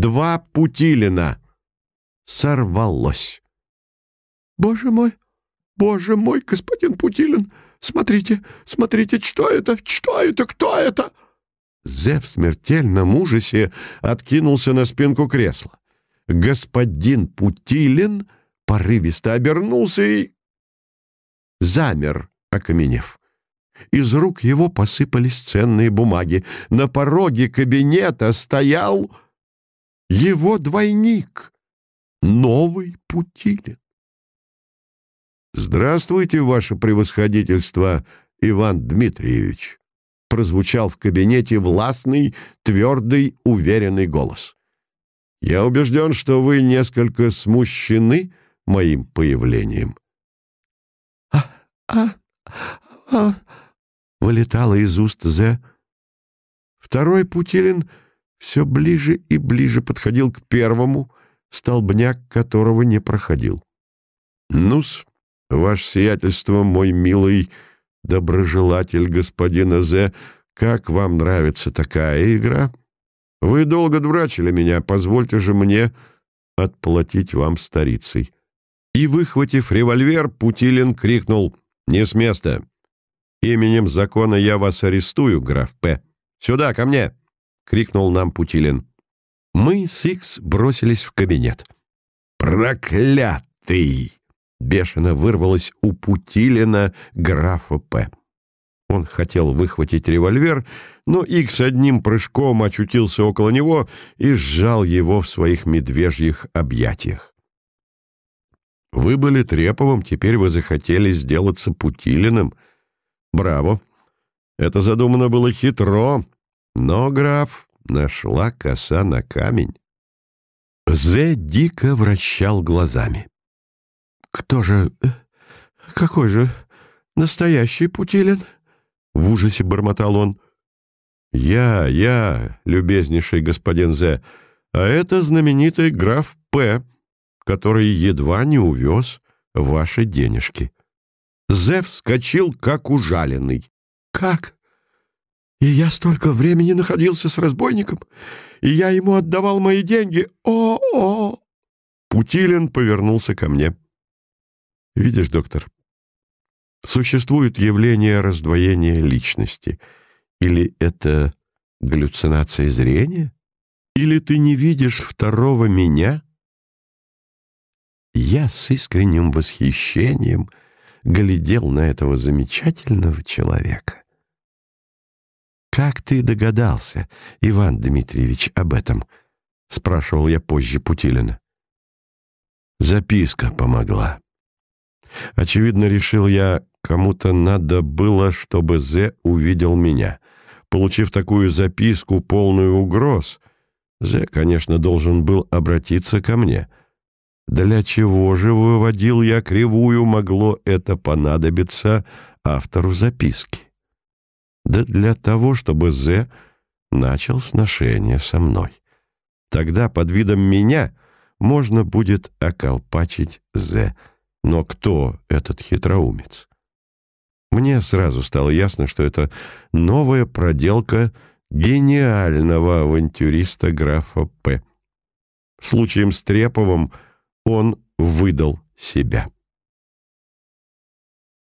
два Путилина. Сорвалось. «Боже мой! Боже мой, господин Путилин! Смотрите, смотрите, что это? Что это? Кто это?» Зе в смертельном ужасе откинулся на спинку кресла. Господин Путилин порывисто обернулся и... замер, окаменев. Из рук его посыпались ценные бумаги. На пороге кабинета стоял его двойник, новый Путилин. «Здравствуйте, ваше превосходительство, Иван Дмитриевич!» прозвучал в кабинете властный, твердый, уверенный голос. «Я убежден, что вы несколько смущены моим появлением». «А, а, а...» — вылетало из уст Зе. Второй Путилин все ближе и ближе подходил к первому, столбняк которого не проходил. «Ну-с, ваше сиятельство, мой милый доброжелатель господина З, как вам нравится такая игра? Вы долго дурачили меня, позвольте же мне отплатить вам старицей». И, выхватив револьвер, Путилин крикнул «Не с места! Именем закона я вас арестую, граф П. Сюда, ко мне!» — крикнул нам Путилин. Мы с Икс бросились в кабинет. «Проклятый!» — бешено вырвалось у Путилина графа П. Он хотел выхватить револьвер, но Икс одним прыжком очутился около него и сжал его в своих медвежьих объятиях. «Вы были Треповым, теперь вы захотели сделаться Путилиным. Браво! Это задумано было хитро, но, граф, нашла коса на камень. Зе дико вращал глазами. «Кто же... Э, какой же настоящий Путилин?» В ужасе бормотал он. «Я, я, любезнейший господин Зе, а это знаменитый граф П., который едва не увез ваши денежки». Зе вскочил, как ужаленный. «Как? И я столько времени находился с разбойником, и я ему отдавал мои деньги. О-о!» Путилин повернулся ко мне. «Видишь, доктор, существует явление раздвоения личности. Или это галлюцинация зрения? Или ты не видишь второго меня?» Я с искренним восхищением глядел на этого замечательного человека. «Как ты догадался, Иван Дмитриевич, об этом?» — спрашивал я позже Путилина. Записка помогла. Очевидно, решил я, кому-то надо было, чтобы Зе увидел меня. Получив такую записку, полную угроз, Зе, конечно, должен был обратиться ко мне. Для чего же выводил я кривую, могло это понадобиться автору записки? Да для того, чтобы Зе начал сношение со мной. Тогда под видом меня можно будет околпачить Зе. Но кто этот хитроумец? Мне сразу стало ясно, что это новая проделка гениального авантюриста графа П. Случаем с Треповым он выдал себя.